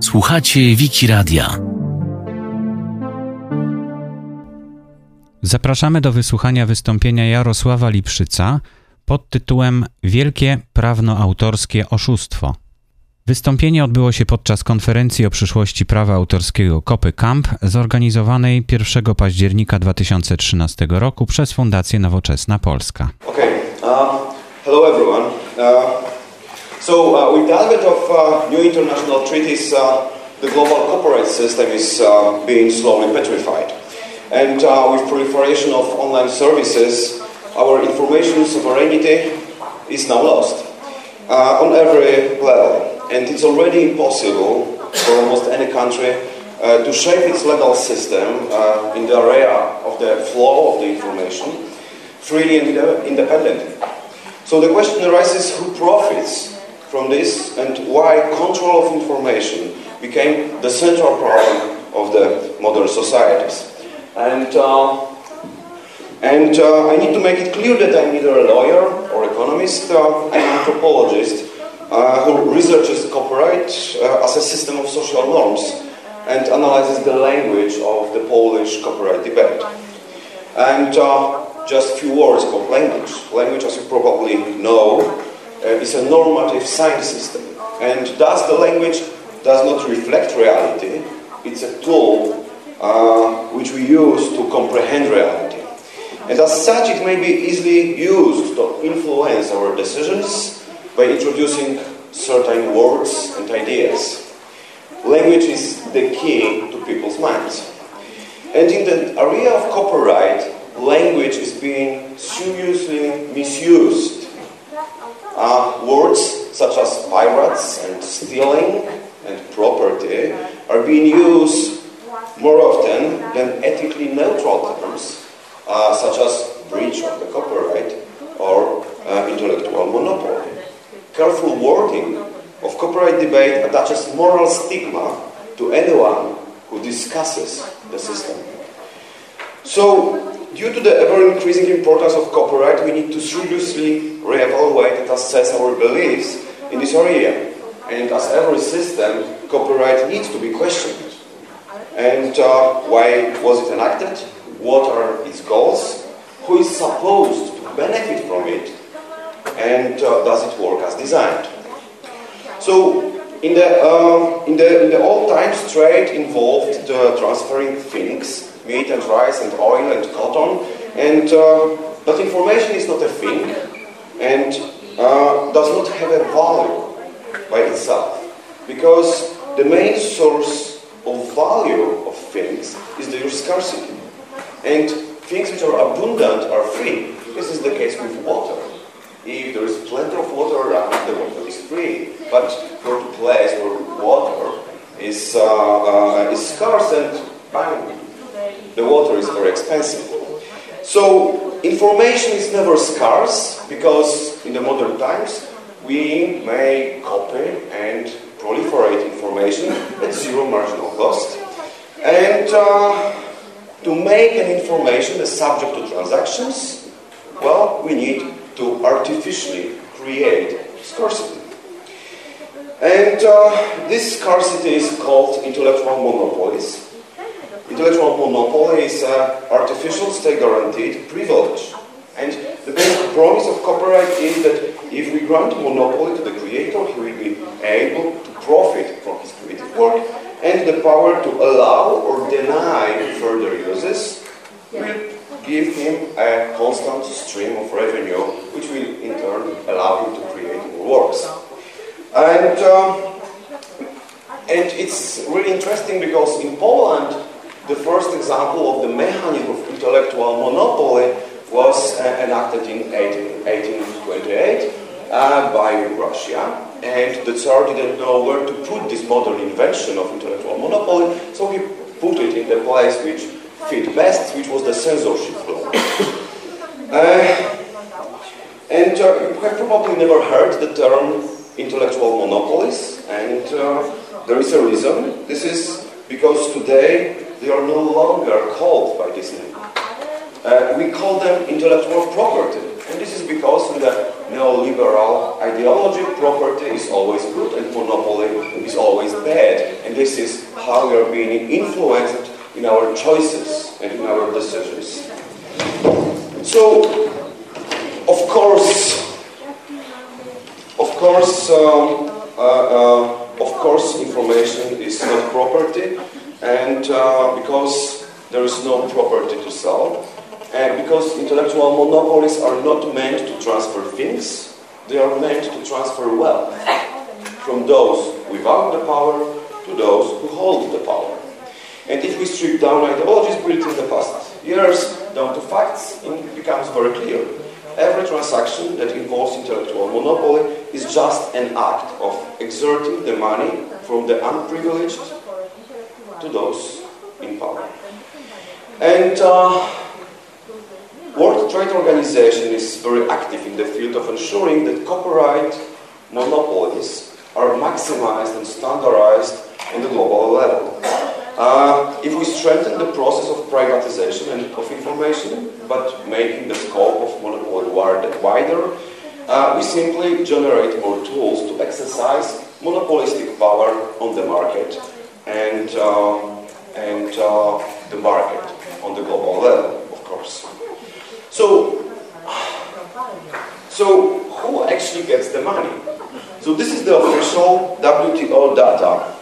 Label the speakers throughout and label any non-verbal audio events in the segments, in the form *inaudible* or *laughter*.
Speaker 1: Słuchacie Wiki Radia.
Speaker 2: Zapraszamy do wysłuchania wystąpienia Jarosława Lipszyca pod tytułem Wielkie prawnoautorskie oszustwo. Wystąpienie odbyło się podczas konferencji o przyszłości prawa autorskiego Kopy Camp zorganizowanej 1 października 2013 roku przez Fundację Nowoczesna Polska.
Speaker 3: Okay, uh, hello everyone. Of uh, new international treaties, uh, the global copyright system is uh, being slowly petrified. And with proliferation of online services, our information sovereignty is now lost on every level. And it's already impossible for almost any country uh, to shape its legal system uh, in the area of the flow of the information freely and independently. So the question arises who profits from this and why control of information became the central problem of the modern societies. And, uh, and uh, I need to make it clear that I'm neither a lawyer or economist, uh, I'm an anthropologist uh, who researches copyright uh, as a system of social norms and analyzes the language of the Polish copyright debate. And uh, just a few words about language. Language, as you probably know, is a normative science system. And thus the language does not reflect reality, it's a tool uh, which we use to comprehend reality. And as such, it may be easily used to influence our decisions by introducing certain words and ideas. Language is the key to people's minds. And in the area of copyright, language is being seriously misused. Uh, words such as pirates and stealing and property are being used more often than ethically neutral terms, uh, such as breach of the copyright or uh, intellectual monopoly. Careful wording of copyright debate attaches moral stigma to anyone who discusses the system. So, due to the ever increasing importance of copyright, we need to seriously reevaluate and assess our beliefs in this area. And as every system, copyright needs to be questioned. And uh, why was it enacted? What are its goals? Who is supposed to benefit from it? And uh, does it work as designed? So, in the, uh, in the, in the old times, trade involved transferring things, meat and rice and oil and cotton, and, uh, but information is not a thing and uh, does not have a value by itself. Because the main source of value of things is their scarcity. And things which are abundant are free. This is the case with water. If there is plenty of water around, the water is free. But to a place where water is, uh, uh, is scarce and bang, the water is very expensive. So information is never scarce because in the modern times we may copy and proliferate information at zero marginal cost. And uh, to make an information a subject to transactions, well, we need to artificially create scarcity. And uh, this scarcity is called intellectual monopolies. Intellectual monopoly is uh, artificial state-guaranteed privilege. And the basic promise of copyright is that if we grant monopoly to the creator, he will be able to profit from his creative work, and the power to allow or deny further uses will give him a constant stream of revenue, which will in turn allow him to create more works. And, um, and it's really interesting because in Poland, the first example of the mechanism of intellectual monopoly was uh, enacted in 18, 1828 uh, by Russia. And the Tsar didn't know where to put this modern invention of intellectual monopoly, so he put it in the place which fit best, which was the censorship law. *coughs* Uh, and uh, you have probably never heard the term intellectual monopolies, and uh, there is a reason. This is because today they are no longer called by this name. Uh, we call them intellectual property, and this is because with the neoliberal ideology, property is always good and monopoly is always bad. And this is how we are being influenced in our choices and in our decisions. So, of course, of course, um, uh, uh, of course, information is not property, and uh, because there is no property to sell, and because intellectual monopolies are not meant to transfer things, they are meant to transfer wealth from those without the power to those who hold the power. And if we strip down ideologies built in the past years down to facts, it becomes very clear. Every transaction that involves intellectual monopoly is just an act of exerting the money from the unprivileged to those in power. And uh, World Trade Organization is very active in the field of ensuring that copyright monopolies are maximized and standardized on the global level. Uh, if we strengthen the process of privatization and of information, but making the scope of monopoly wider, uh, we simply generate more tools to exercise monopolistic power on the market and, uh, and uh, the market on the global level, of course. So, so who actually gets the money? So this is the official WTO data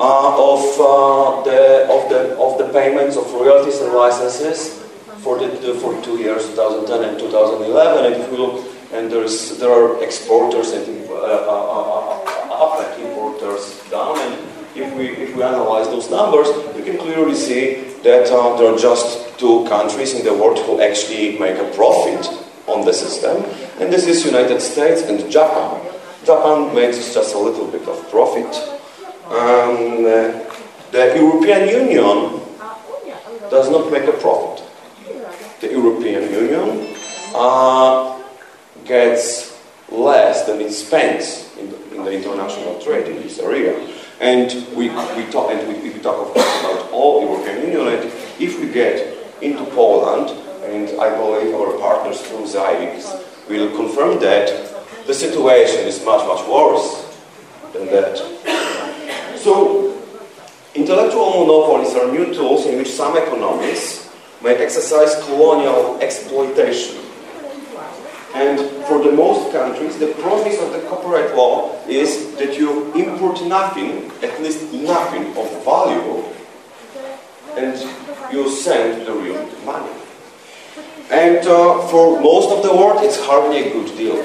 Speaker 3: uh, of, uh, the, of, the, of the payments of royalties and licenses for the, the, for two years, 2010 and 2011. And if we look, and there's, there are exporters and uh, uh, uh, up and importers down. And if we, analyze those numbers, you can clearly see that uh, there are just two countries in the world who actually make a profit on the system, and this is United States and Japan. Japan makes just a little bit of profit. Um, the European Union does not make a profit. The European Union uh, gets less than it spends in the, in the international trade in this area. And we, we talk and we, we talk of course about all European Union. And if we get into Poland, and I believe our partners from ZAiKS will confirm that the situation is much much worse than that. So, intellectual monopolies are new tools in which some economies may exercise colonial exploitation and for the most countries, the promise of the copyright law is that you import nothing, at least nothing of value, and you send the real money. And uh, for most of the world, it's hardly a good deal.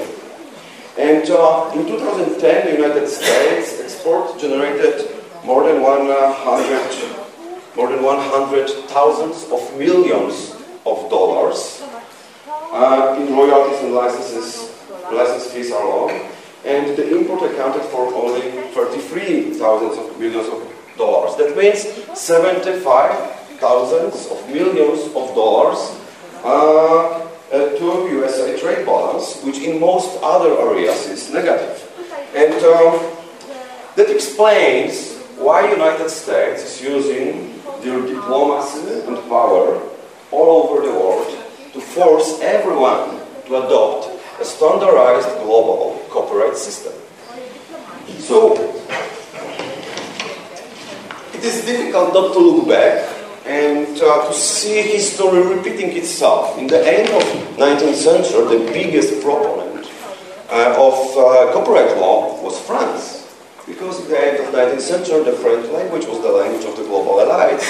Speaker 3: And uh, in 2010, the United States export generated more than 100, more than 100 thousands of millions of dollars uh, in royalties and licenses, license fees are low, and the import accounted for only 33 thousands of millions of dollars. That means 75 thousands of millions of dollars uh, uh, to USA trade balance, which in most other areas is negative. And um, that explains why United States is using their diplomacy and power all over the world to force everyone to adopt a standardized global copyright system. So, it is difficult not to look back and uh, to see history repeating itself. In the end of 19th century, the biggest proponent uh, of uh, copyright law was France. Because in the end of 19th century, the French language was the language of the global elites,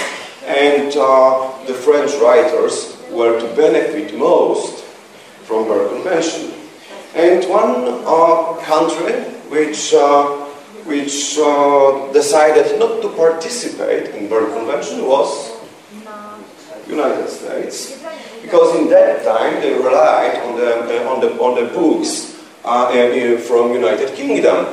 Speaker 3: and uh, the French writers were to benefit most from Berne Convention. And one uh, country which, uh, which uh, decided not to participate in Berne Convention was United States, because in that time they relied on the, on the, on the books uh, from United Kingdom.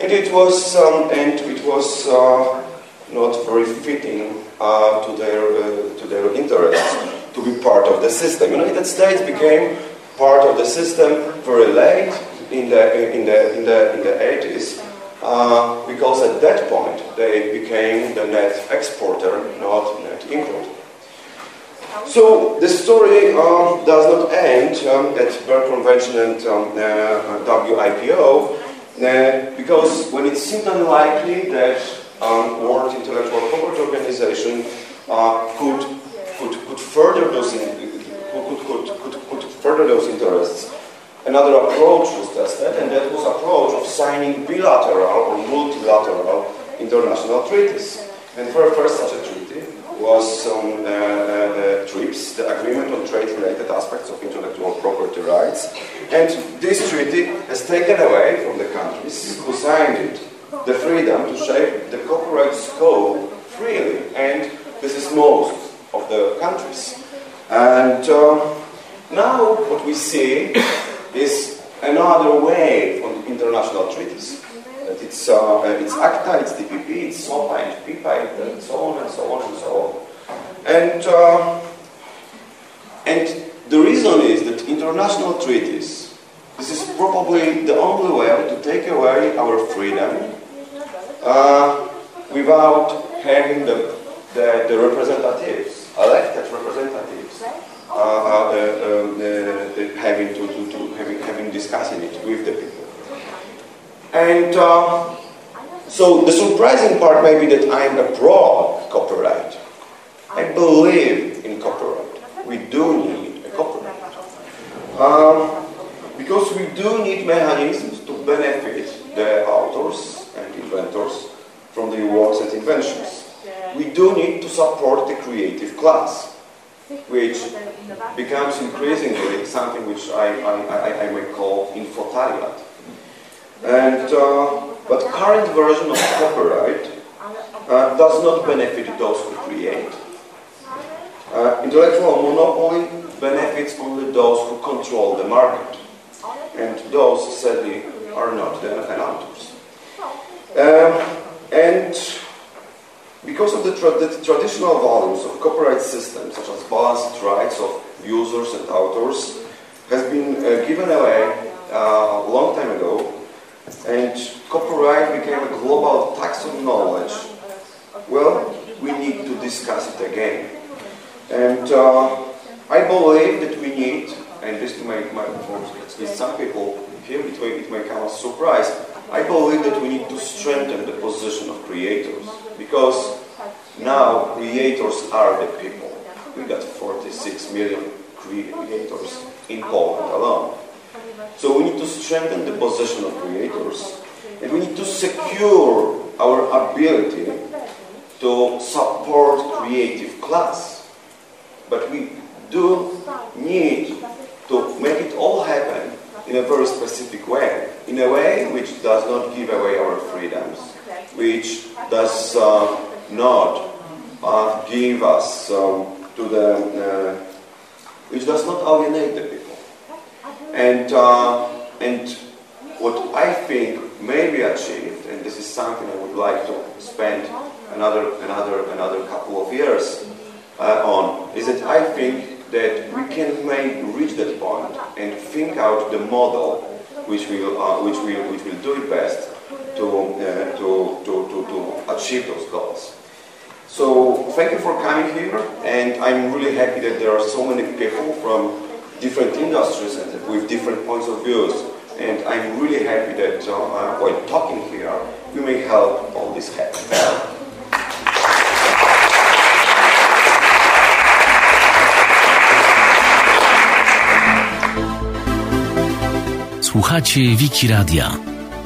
Speaker 3: And it was, um, and it was uh, not very fitting uh, to, their, to their interests to be part of the system. United States became part of the system very late in the, in the, in the, in the 80s uh, because at that point they became the net exporter, not net importer. So the story um, does not end um, at Berne Convention and um, uh, WIPO. Uh, because when it seemed unlikely that um, World Intellectual Property Organization uh, could, could, could further those in, could, could, could, could further those interests, another approach was tested, and that was approach of signing bilateral or multilateral international treaties. And for first such a treaty was um, uh, uh, TRIPS, the Agreement on Trade-Related Aspects of Intellectual Property Rights. And this treaty has taken away from the countries who signed it the freedom to shape the copyright scope freely. And this is most of the countries. And uh, now what we see is another wave on international treaties. That it's, uh, it's ACTA, it's TPP, it's SOPA and PIPA, and so on and so on and so on. And, uh, and the reason is that international treaties, this is probably the only way to take away our freedom uh, without having the, the, the representatives, elected representatives, uh, uh, um, uh, having to, to, to having, having discussing it with the people. And uh, so the surprising part may be that I am a pro copyright. I believe in copyright. We do need a copyright. Um, because we do need mechanisms to benefit the authors and inventors from their works and inventions. We do need to support the creative class, which becomes increasingly something which I, I, I, I may call infotariat. And, uh, but current version of copyright uh, does not benefit those who create. Uh, intellectual monopoly benefits only those who control the market. And those, sadly, are not the authors. Um, and because of the, tra the, traditional values of copyright systems, such as balanced rights of users and authors, has been uh, given away uh, a long time ago, and copyright became a global tax on knowledge, well, we need to discuss it again. And uh, I believe that we need, and this might, for some people here, it may, it may come as a surprise, I believe that we need to strengthen the position of creators because now creators are the people. We got 46 million creators in Poland alone. So we need to strengthen the position of creators and we need to secure our ability to support creative class. But we do need to make it all happen in a very specific way, in a way which does not give away our freedoms, which does uh, not uh, give us um, to the, uh, which does not alienate the people. And, uh, and what I think may be achieved, and this is something I would like to spend another, another, another couple of years uh, on, is that I think that we can make, reach that point and think out the model which will, uh, which will, which will do it best achieve those goals. So thank you for coming here, and I'm really happy that there are so many people from different industries and with different points of views. And I'm really happy that uh, while talking here, we may help all this happen.
Speaker 1: Słuchacie Wiki.